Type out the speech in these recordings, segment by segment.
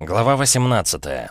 Глава 18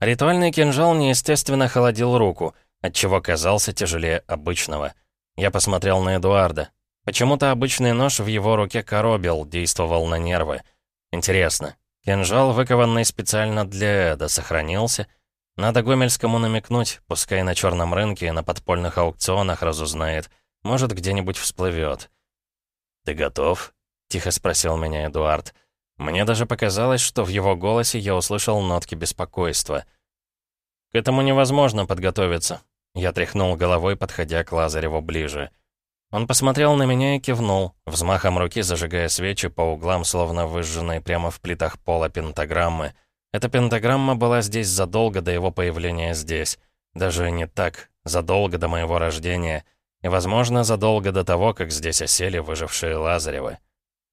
Ритуальный кинжал неестественно холодил руку, отчего казался тяжелее обычного. Я посмотрел на Эдуарда. Почему-то обычный нож в его руке коробил, действовал на нервы. Интересно, кинжал, выкованный специально для Эда, сохранился? Надо Гомельскому намекнуть, пускай на черном рынке и на подпольных аукционах разузнает. Может, где-нибудь всплывет. «Ты готов?» — тихо спросил меня Эдуард. Мне даже показалось, что в его голосе я услышал нотки беспокойства. «К этому невозможно подготовиться», — я тряхнул головой, подходя к Лазареву ближе. Он посмотрел на меня и кивнул, взмахом руки зажигая свечи по углам, словно выжженные прямо в плитах пола пентаграммы. Эта пентаграмма была здесь задолго до его появления здесь. Даже не так, задолго до моего рождения. И, возможно, задолго до того, как здесь осели выжившие Лазаревы.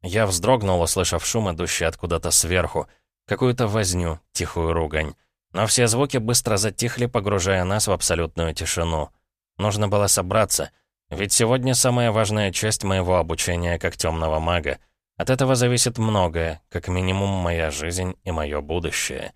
Я вздрогнул, услышав шум, идущий откуда-то сверху. Какую-то возню, тихую ругань. Но все звуки быстро затихли, погружая нас в абсолютную тишину. Нужно было собраться — ведь сегодня самая важная часть моего обучения как темного мага. От этого зависит многое, как минимум моя жизнь и мое будущее.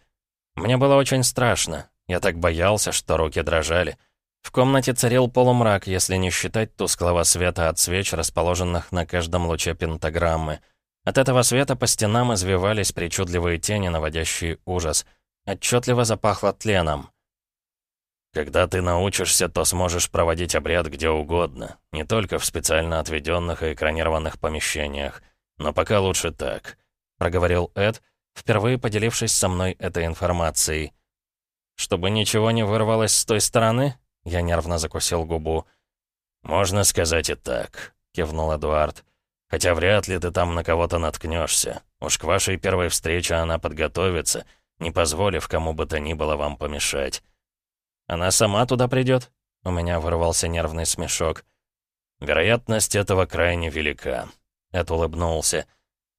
Мне было очень страшно. Я так боялся, что руки дрожали. В комнате царил полумрак, если не считать тусклого света от свеч, расположенных на каждом луче пентаграммы. От этого света по стенам извивались причудливые тени, наводящие ужас. Отчетливо запахло тленом. Когда ты научишься, то сможешь проводить обряд где угодно, не только в специально отведенных и экранированных помещениях. Но пока лучше так», — проговорил Эд, впервые поделившись со мной этой информацией. «Чтобы ничего не вырвалось с той стороны?» — я нервно закусил губу. «Можно сказать и так», — кивнул Эдуард. «Хотя вряд ли ты там на кого-то наткнешься. Уж к вашей первой встрече она подготовится, не позволив кому бы то ни было вам помешать». Она сама туда придет? У меня вырвался нервный смешок. Вероятность этого крайне велика. Эд улыбнулся.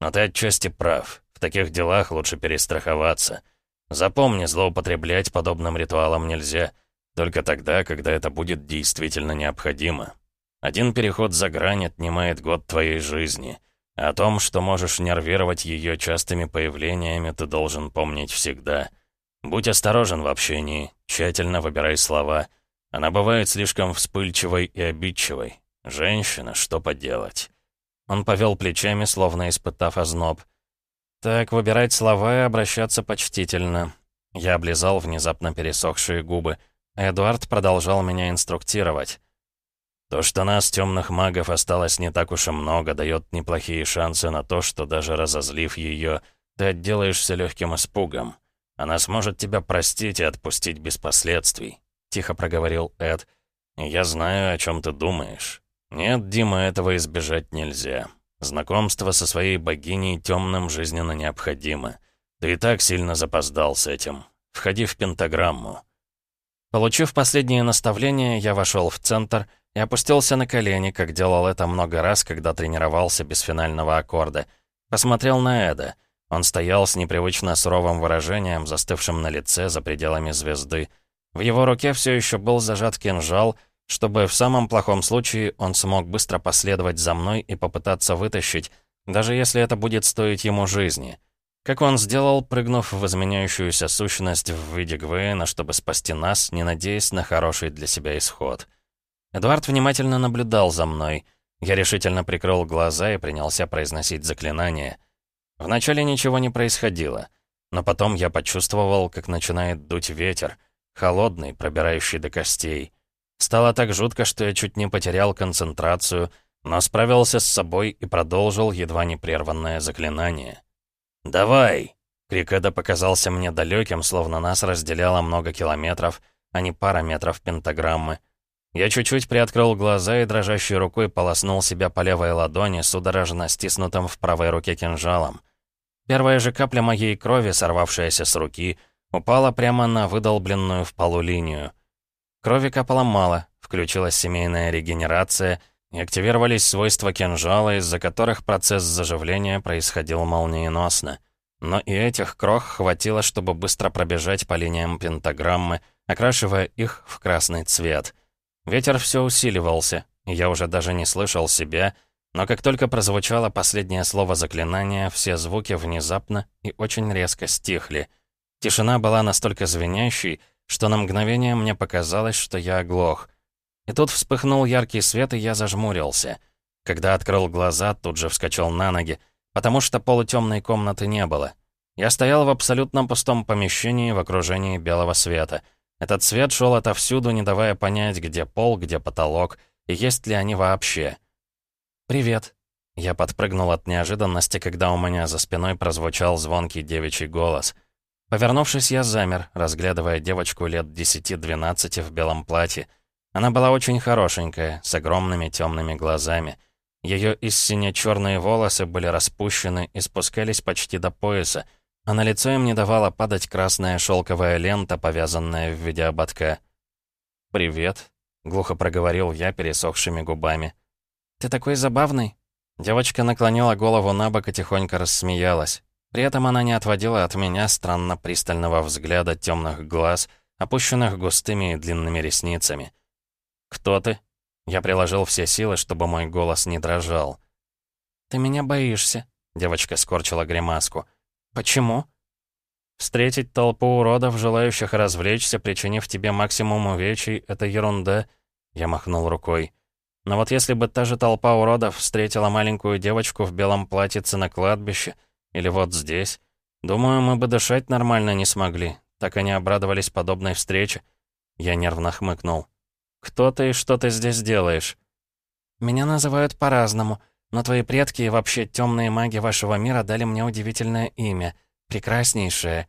Но ты отчасти прав. В таких делах лучше перестраховаться. Запомни, злоупотреблять подобным ритуалом нельзя. Только тогда, когда это будет действительно необходимо. Один переход за грань отнимает год твоей жизни. О том, что можешь нервировать ее частыми появлениями, ты должен помнить всегда — Будь осторожен в общении, тщательно выбирай слова. Она бывает слишком вспыльчивой и обидчивой. Женщина, что поделать?» Он повел плечами, словно испытав озноб. «Так, выбирать слова и обращаться почтительно». Я облизал внезапно пересохшие губы. Эдуард продолжал меня инструктировать. «То, что нас, темных магов, осталось не так уж и много, дает неплохие шансы на то, что даже разозлив ее, ты отделаешься легким испугом. Она сможет тебя простить и отпустить без последствий», — тихо проговорил Эд. «Я знаю, о чем ты думаешь. Нет, Дима, этого избежать нельзя. Знакомство со своей богиней темным жизненно необходимо. Ты и так сильно запоздал с этим. Входи в пентаграмму». Получив последнее наставление, я вошел в центр и опустился на колени, как делал это много раз, когда тренировался без финального аккорда. Посмотрел на Эда — он стоял с непривычно суровым выражением, застывшим на лице за пределами звезды. В его руке все еще был зажат кинжал, чтобы в самом плохом случае он смог быстро последовать за мной и попытаться вытащить, даже если это будет стоить ему жизни. Как он сделал, прыгнув в изменяющуюся сущность в виде Гвейна, чтобы спасти нас, не надеясь на хороший для себя исход. Эдуард внимательно наблюдал за мной. Я решительно прикрыл глаза и принялся произносить заклинание — Вначале ничего не происходило, но потом я почувствовал, как начинает дуть ветер, холодный, пробирающий до костей. Стало так жутко, что я чуть не потерял концентрацию, но справился с собой и продолжил едва не заклинание. «Давай!» Крик Эда показался мне далеким, словно нас разделяло много километров, а не пара метров пентаграммы. Я чуть-чуть приоткрыл глаза и дрожащей рукой полоснул себя по левой ладони, судорожно стиснутым в правой руке кинжалом. Первая же капля моей крови, сорвавшаяся с руки, упала прямо на выдолбленную в полу линию. Крови капало мало, включилась семейная регенерация и активировались свойства кинжала, из-за которых процесс заживления происходил молниеносно. Но и этих крох хватило, чтобы быстро пробежать по линиям пентаграммы, окрашивая их в красный цвет. Ветер все усиливался, и я уже даже не слышал себя, Но как только прозвучало последнее слово заклинания, все звуки внезапно и очень резко стихли. Тишина была настолько звенящей, что на мгновение мне показалось, что я оглох. И тут вспыхнул яркий свет, и я зажмурился. Когда открыл глаза, тут же вскочил на ноги, потому что полутемной комнаты не было. Я стоял в абсолютно пустом помещении в окружении белого света. Этот свет шел отовсюду, не давая понять, где пол, где потолок, и есть ли они вообще. «Привет». Я подпрыгнул от неожиданности, когда у меня за спиной прозвучал звонкий девичий голос — Повернувшись, я замер, разглядывая девочку лет 10-12 в белом платье. Она была очень хорошенькая, с огромными темными глазами. Ее истинно черные волосы были распущены и спускались почти до пояса, а на лицо им не давала падать красная шелковая лента, повязанная в виде ободка. «Привет», — глухо проговорил я пересохшими губами. «Ты такой забавный». Девочка наклонила голову на бок и тихонько рассмеялась. При этом она не отводила от меня странно пристального взгляда темных глаз, опущенных густыми и длинными ресницами. «Кто ты?» Я приложил все силы, чтобы мой голос не дрожал. «Ты меня боишься», — девочка скорчила гримаску. «Почему?» «Встретить толпу уродов, желающих развлечься, причинив тебе максимум увечий, — это ерунда», — я махнул рукой. «Но вот если бы та же толпа уродов встретила маленькую девочку в белом платьице на кладбище, или вот здесь. Думаю, мы бы дышать нормально не смогли. Так они обрадовались подобной встрече. Я нервно хмыкнул. «Кто ты и что ты здесь делаешь?» «Меня называют по-разному, но твои предки и вообще темные маги вашего мира дали мне удивительное имя. Прекраснейшее».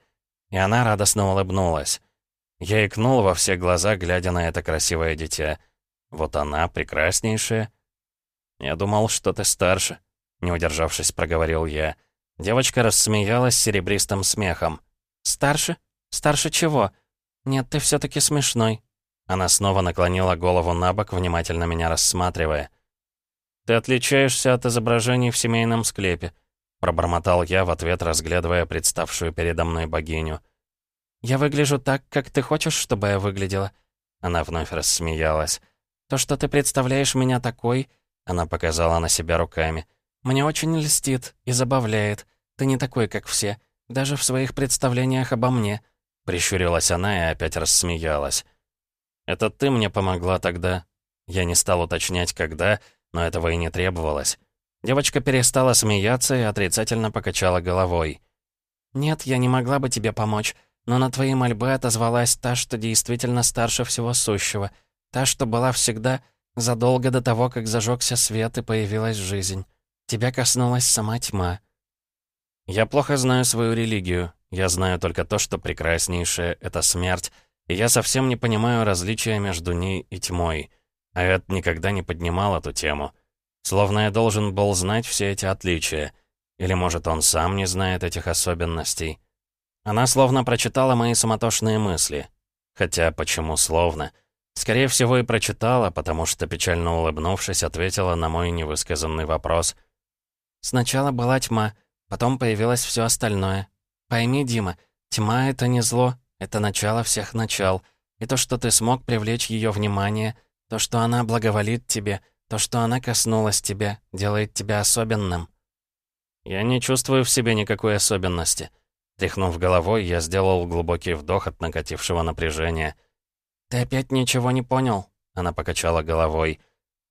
И она радостно улыбнулась. Я икнул во все глаза, глядя на это красивое дитя. «Вот она, прекраснейшая». «Я думал, что ты старше», — не удержавшись, проговорил я. Девочка рассмеялась серебристым смехом. «Старше? Старше чего? Нет, ты все таки смешной». Она снова наклонила голову на бок, внимательно меня рассматривая. «Ты отличаешься от изображений в семейном склепе», пробормотал я в ответ, разглядывая представшую передо мной богиню. «Я выгляжу так, как ты хочешь, чтобы я выглядела?» Она вновь рассмеялась. «То, что ты представляешь меня такой...» Она показала на себя руками. Мне очень льстит и забавляет. Ты не такой, как все. Даже в своих представлениях обо мне». Прищурилась она и опять рассмеялась. «Это ты мне помогла тогда?» Я не стал уточнять, когда, но этого и не требовалось. Девочка перестала смеяться и отрицательно покачала головой. «Нет, я не могла бы тебе помочь, но на твои мольбы отозвалась та, что действительно старше всего сущего, та, что была всегда задолго до того, как зажегся свет и появилась жизнь. Тебя коснулась сама тьма. Я плохо знаю свою религию. Я знаю только то, что прекраснейшее — это смерть, и я совсем не понимаю различия между ней и тьмой. А Эд никогда не поднимал эту тему. Словно я должен был знать все эти отличия. Или, может, он сам не знает этих особенностей. Она словно прочитала мои суматошные мысли. Хотя, почему словно? Скорее всего, и прочитала, потому что, печально улыбнувшись, ответила на мой невысказанный вопрос — Сначала была тьма, потом появилось все остальное. Пойми, Дима, тьма — это не зло, это начало всех начал. И то, что ты смог привлечь ее внимание, то, что она благоволит тебе, то, что она коснулась тебя, делает тебя особенным. Я не чувствую в себе никакой особенности. Тряхнув головой, я сделал глубокий вдох от накатившего напряжения. «Ты опять ничего не понял?» Она покачала головой.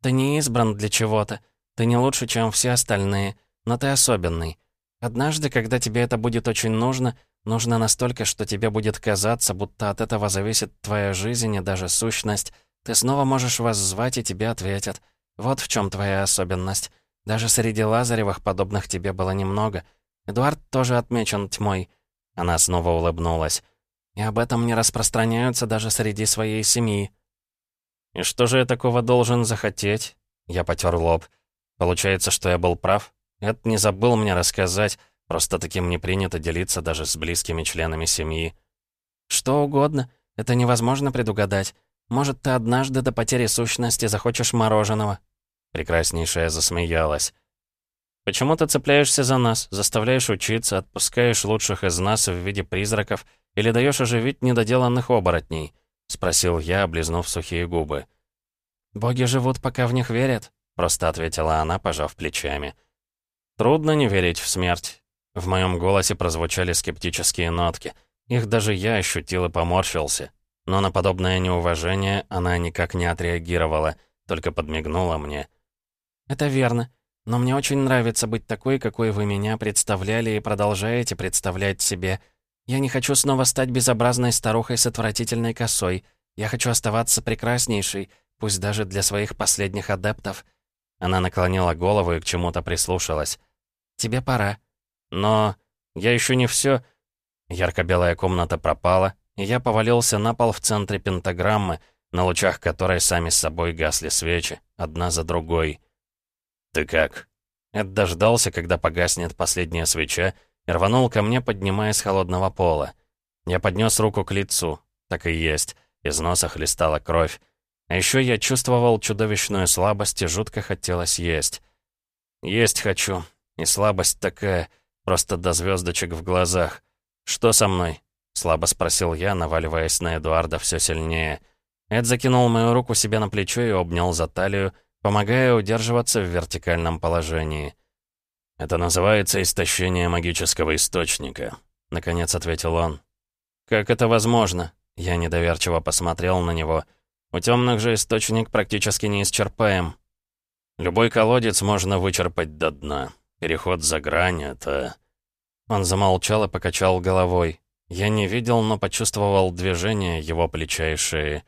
«Ты не избран для чего-то. Ты не лучше, чем все остальные, но ты особенный. Однажды, когда тебе это будет очень нужно, нужно настолько, что тебе будет казаться, будто от этого зависит твоя жизнь и даже сущность, ты снова можешь вас звать, и тебе ответят. Вот в чем твоя особенность. Даже среди Лазаревых подобных тебе было немного. Эдуард тоже отмечен тьмой. Она снова улыбнулась. И об этом не распространяются даже среди своей семьи. «И что же я такого должен захотеть?» Я потер лоб. Получается, что я был прав? Эд не забыл мне рассказать, просто таким не принято делиться даже с близкими членами семьи. Что угодно, это невозможно предугадать. Может, ты однажды до потери сущности захочешь мороженого. Прекраснейшая засмеялась. «Почему ты цепляешься за нас, заставляешь учиться, отпускаешь лучших из нас в виде призраков или даешь оживить недоделанных оборотней?» — спросил я, облизнув сухие губы. «Боги живут, пока в них верят», просто ответила она, пожав плечами. Трудно не верить в смерть. В моем голосе прозвучали скептические нотки. Их даже я ощутил и поморщился. Но на подобное неуважение она никак не отреагировала, только подмигнула мне. «Это верно. Но мне очень нравится быть такой, какой вы меня представляли и продолжаете представлять себе. Я не хочу снова стать безобразной старухой с отвратительной косой. Я хочу оставаться прекраснейшей, пусть даже для своих последних адептов». Она наклонила голову и к чему-то прислушалась. «Тебе пора». «Но я еще не все. Ярко-белая комната пропала, и я повалился на пол в центре пентаграммы, на лучах которой сами с собой гасли свечи, одна за другой. «Ты как?» Эд дождался, когда погаснет последняя свеча, и рванул ко мне, поднимаясь с холодного пола. Я поднес руку к лицу. Так и есть. Из носа хлестала кровь. А еще я чувствовал чудовищную слабость и жутко хотелось есть. Есть хочу. И слабость такая, просто до звездочек в глазах. «Что со мной?» — слабо спросил я, наваливаясь на Эдуарда все сильнее. Эд закинул мою руку себе на плечо и обнял за талию, помогая удерживаться в вертикальном положении. «Это называется истощение магического источника», — наконец ответил он. «Как это возможно?» Я недоверчиво посмотрел на него. «У темных же источник практически не исчерпаем. Любой колодец можно вычерпать до дна. Переход за грань — это...» Он замолчал и покачал головой. Я не видел, но почувствовал движение его плеча и шеи.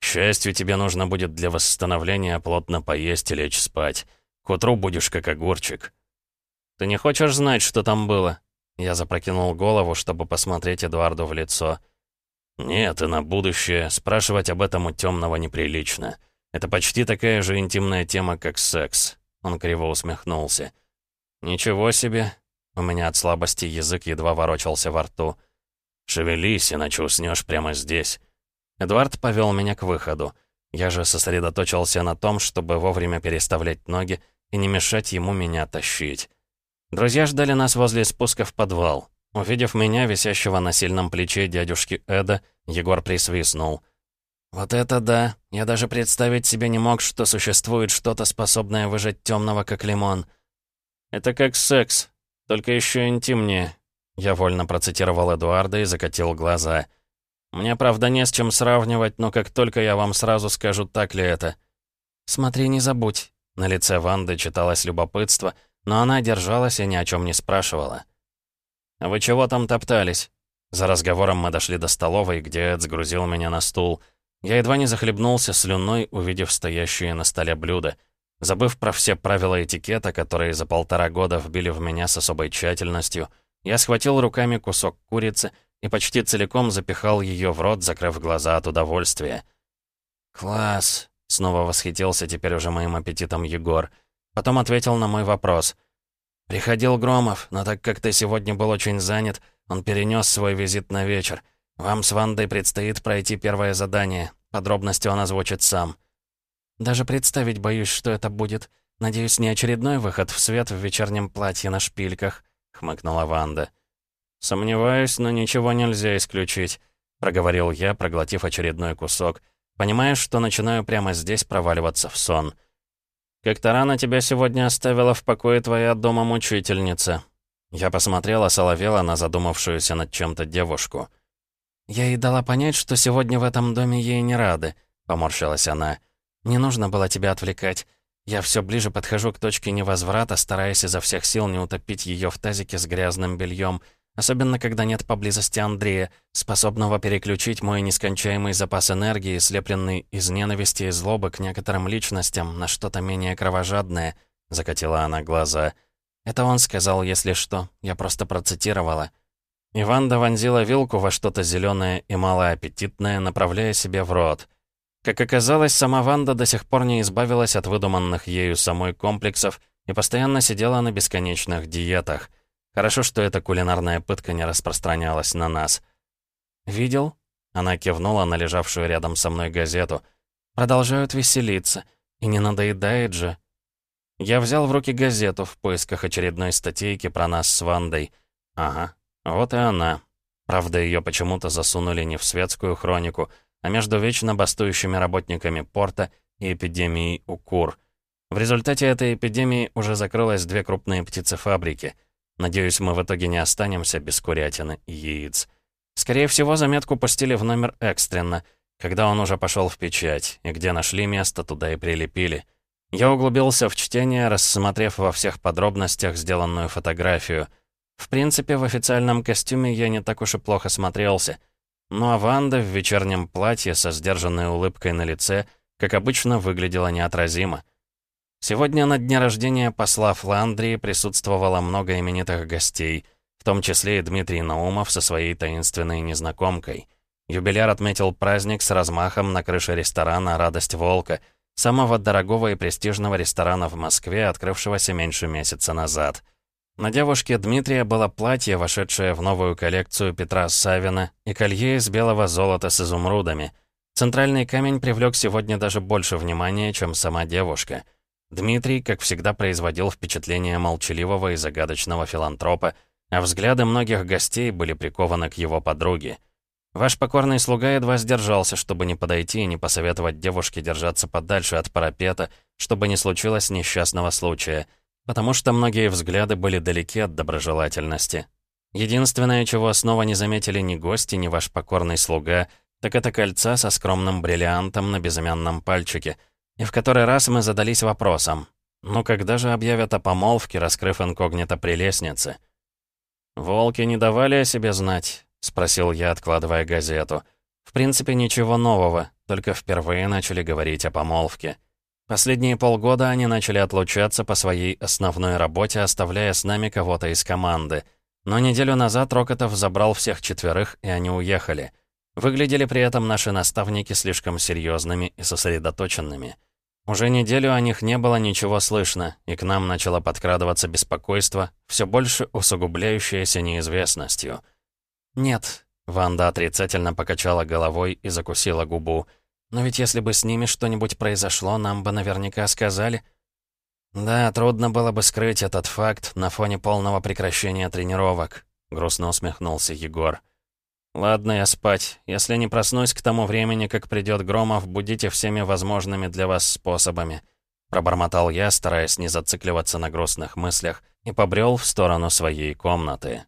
К счастью, тебе нужно будет для восстановления плотно поесть и лечь спать. К утру будешь как огурчик. Ты не хочешь знать, что там было? Я запрокинул голову, чтобы посмотреть Эдуарду в лицо. Нет, и на будущее спрашивать об этом у темного неприлично. Это почти такая же интимная тема, как секс. Он криво усмехнулся. Ничего себе. У меня от слабости язык едва ворочался во рту. Шевелись, иначе уснешь прямо здесь. Эдуард повел меня к выходу. Я же сосредоточился на том, чтобы вовремя переставлять ноги и не мешать ему меня тащить. Друзья ждали нас возле спуска в подвал. Увидев меня, висящего на сильном плече дядюшки Эда, Егор присвистнул. «Вот это да! Я даже представить себе не мог, что существует что-то, способное выжать темного, как лимон. Это как секс, только еще интимнее». Я вольно процитировал Эдуарда и закатил глаза – мне, правда, не с чем сравнивать, но как только я вам сразу скажу, так ли это. Смотри, не забудь. На лице Ванды читалось любопытство, но она держалась и ни о чем не спрашивала. «А «Вы чего там топтались?» За разговором мы дошли до столовой, где Эд сгрузил меня на стул. Я едва не захлебнулся слюной, увидев стоящие на столе блюда. Забыв про все правила этикета, которые за полтора года вбили в меня с особой тщательностью, я схватил руками кусок курицы и почти целиком запихал ее в рот, закрыв глаза от удовольствия. «Класс!» — снова восхитился теперь уже моим аппетитом Егор. Потом ответил на мой вопрос. «Приходил Громов, но так как ты сегодня был очень занят, он перенес свой визит на вечер. Вам с Вандой предстоит пройти первое задание. Подробности он озвучит сам». «Даже представить боюсь, что это будет. Надеюсь, не очередной выход в свет в вечернем платье на шпильках», — хмыкнула Ванда. «Сомневаюсь, но ничего нельзя исключить», — проговорил я, проглотив очередной кусок, понимая, что начинаю прямо здесь проваливаться в сон. «Как-то рано тебя сегодня оставила в покое твоя дома-мучительница». Я посмотрела соловела на задумавшуюся над чем-то девушку. «Я ей дала понять, что сегодня в этом доме ей не рады», — поморщилась она. «Не нужно было тебя отвлекать. Я все ближе подхожу к точке невозврата, стараясь изо всех сил не утопить ее в тазике с грязным бельем. Особенно, когда нет поблизости Андрея, способного переключить мой нескончаемый запас энергии, слепленный из ненависти и злобы к некоторым личностям, на что-то менее кровожадное, — закатила она глаза. Это он сказал, если что, я просто процитировала. Иванда вонзила вилку во что-то зеленое и малоаппетитное, направляя себе в рот. Как оказалось, сама Ванда до сих пор не избавилась от выдуманных ею самой комплексов и постоянно сидела на бесконечных диетах — Хорошо, что эта кулинарная пытка не распространялась на нас. «Видел?» — она кивнула на лежавшую рядом со мной газету. «Продолжают веселиться. И не надоедает же». Я взял в руки газету в поисках очередной статейки про нас с Вандой. Ага, вот и она. Правда, ее почему-то засунули не в светскую хронику, а между вечно бастующими работниками порта и эпидемией у кур. В результате этой эпидемии уже закрылось две крупные птицефабрики. Надеюсь, мы в итоге не останемся без курятины и яиц. Скорее всего, заметку пустили в номер экстренно, когда он уже пошел в печать, и где нашли место, туда и прилепили. Я углубился в чтение, рассмотрев во всех подробностях сделанную фотографию. В принципе, в официальном костюме я не так уж и плохо смотрелся. Ну а Ванда в вечернем платье со сдержанной улыбкой на лице, как обычно, выглядела неотразимо. Сегодня на дне рождения посла Фландрии присутствовало много именитых гостей, в том числе и Дмитрий Наумов со своей таинственной незнакомкой. Юбиляр отметил праздник с размахом на крыше ресторана «Радость Волка», самого дорогого и престижного ресторана в Москве, открывшегося меньше месяца назад. На девушке Дмитрия было платье, вошедшее в новую коллекцию Петра Савина, и колье из белого золота с изумрудами. Центральный камень привлек сегодня даже больше внимания, чем сама девушка. Дмитрий, как всегда, производил впечатление молчаливого и загадочного филантропа, а взгляды многих гостей были прикованы к его подруге. Ваш покорный слуга едва сдержался, чтобы не подойти и не посоветовать девушке держаться подальше от парапета, чтобы не случилось несчастного случая, потому что многие взгляды были далеки от доброжелательности. Единственное, чего снова не заметили ни гости, ни ваш покорный слуга, так это кольца со скромным бриллиантом на безымянном пальчике. И в который раз мы задались вопросом, ну когда же объявят о помолвке, раскрыв инкогнито при лестнице? Волки не давали о себе знать. — спросил я, откладывая газету. «В принципе, ничего нового, только впервые начали говорить о помолвке. Последние полгода они начали отлучаться по своей основной работе, оставляя с нами кого-то из команды. Но неделю назад Рокотов забрал всех четверых, и они уехали. Выглядели при этом наши наставники слишком серьезными и сосредоточенными. Уже неделю о них не было ничего слышно, и к нам начало подкрадываться беспокойство, все больше усугубляющееся неизвестностью. «Нет», — Ванда отрицательно покачала головой и закусила губу. «Но ведь если бы с ними что-нибудь произошло, нам бы наверняка сказали». «Да, трудно было бы скрыть этот факт на фоне полного прекращения тренировок», — грустно усмехнулся Егор. «Ладно, я спать. Если не проснусь к тому времени, как придет Громов, будите всеми возможными для вас способами», — пробормотал я, стараясь не зацикливаться на грустных мыслях, и побрел в сторону своей комнаты.